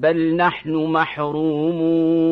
بل نحن محرومون.